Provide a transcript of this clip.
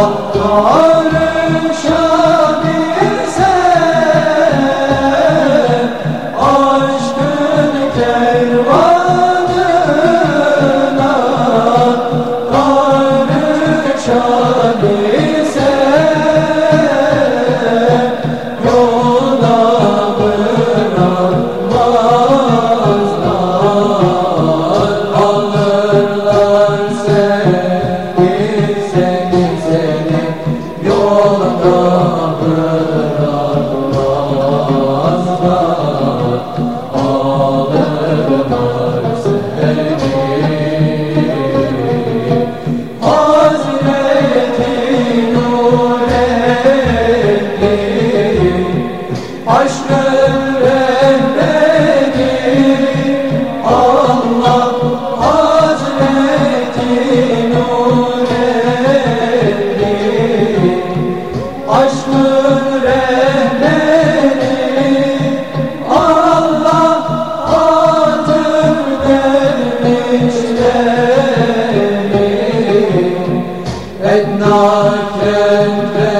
الضعاف Aşkın and